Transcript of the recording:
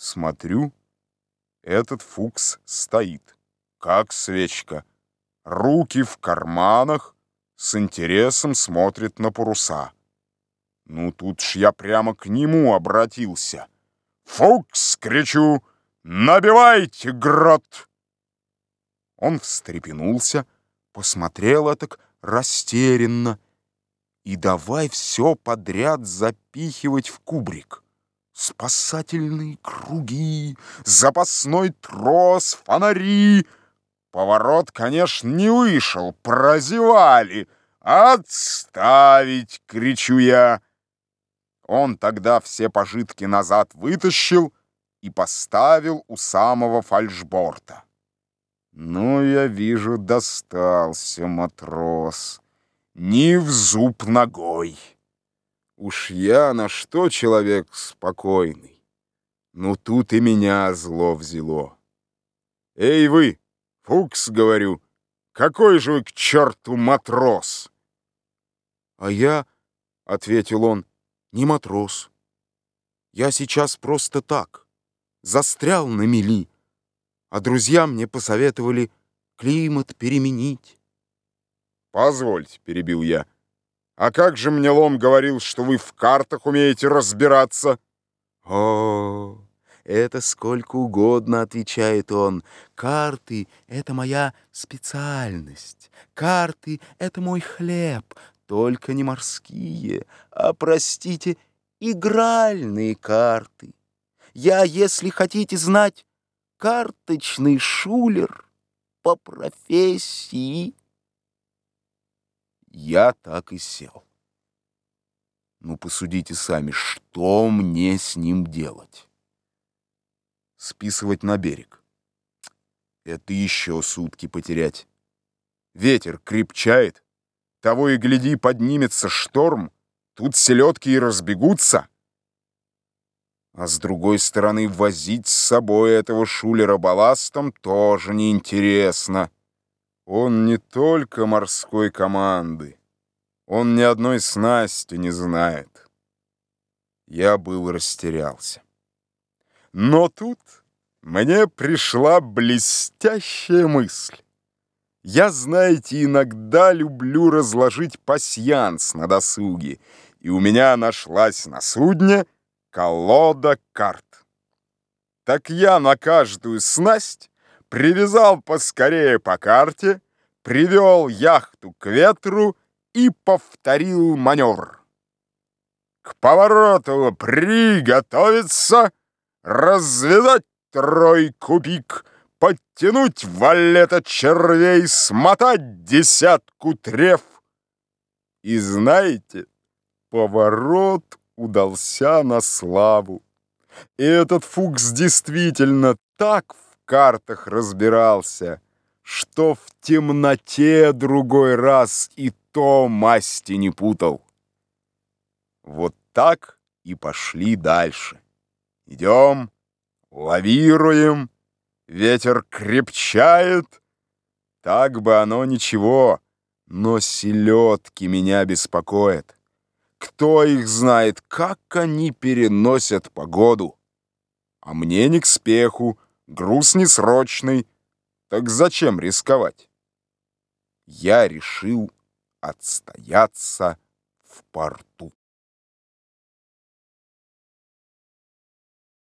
Смотрю, этот фукс стоит, как свечка, руки в карманах, с интересом смотрит на паруса. Ну, тут ж я прямо к нему обратился. «Фукс!» — кричу. «Набивайте грот!» Он встрепенулся, посмотрел так растерянно и давай все подряд запихивать в кубрик. Спасательные круги, запасной трос, фонари. Поворот, конечно, не вышел, прозевали. «Отставить!» — кричу я. Он тогда все пожитки назад вытащил и поставил у самого фальшборта. Ну, я вижу, достался матрос. Ни в зуб ногой. Уж я на что человек спокойный. Ну, тут и меня зло взяло. Эй вы, Фукс, говорю, какой же вы к черту матрос? А я, — ответил он, — не матрос. Я сейчас просто так, застрял на мели, а друзья мне посоветовали климат переменить. «Позвольте», — перебил я, — а как же мне Лом говорил, что вы в картах умеете разбираться? О, это сколько угодно, отвечает он. Карты — это моя специальность. Карты — это мой хлеб, только не морские, а, простите, игральные карты. Я, если хотите знать, карточный шулер по профессии. Я так и сел. Ну, посудите сами, что мне с ним делать? Списывать на берег. Это еще сутки потерять. Ветер крепчает, того и гляди, поднимется шторм, тут селедки и разбегутся. А с другой стороны, возить с собой этого шулера балластом тоже неинтересно. Он не только морской команды, он ни одной снасти не знает. Я был растерялся. Но тут мне пришла блестящая мысль. Я, знаете, иногда люблю разложить пасьянс на досуге, и у меня нашлась на судне колода карт. Так я на каждую снасть привязал поскорее по карте, привел яхту к ветру и повторил маневр. К повороту приготовиться, развязать тройку пик, подтянуть валета червей, смотать десятку треф. И знаете, поворот удался на славу. И этот Фукс действительно так картах разбирался, что в темноте другой раз и то масти не путал. Вот так и пошли дальше. Идем, лавируем, ветер крепчает. Так бы оно ничего, но селедки меня беспокоят. Кто их знает, как они переносят погоду? А мне не к спеху, Груз несрочный, так зачем рисковать? Я решил отстояться в порту.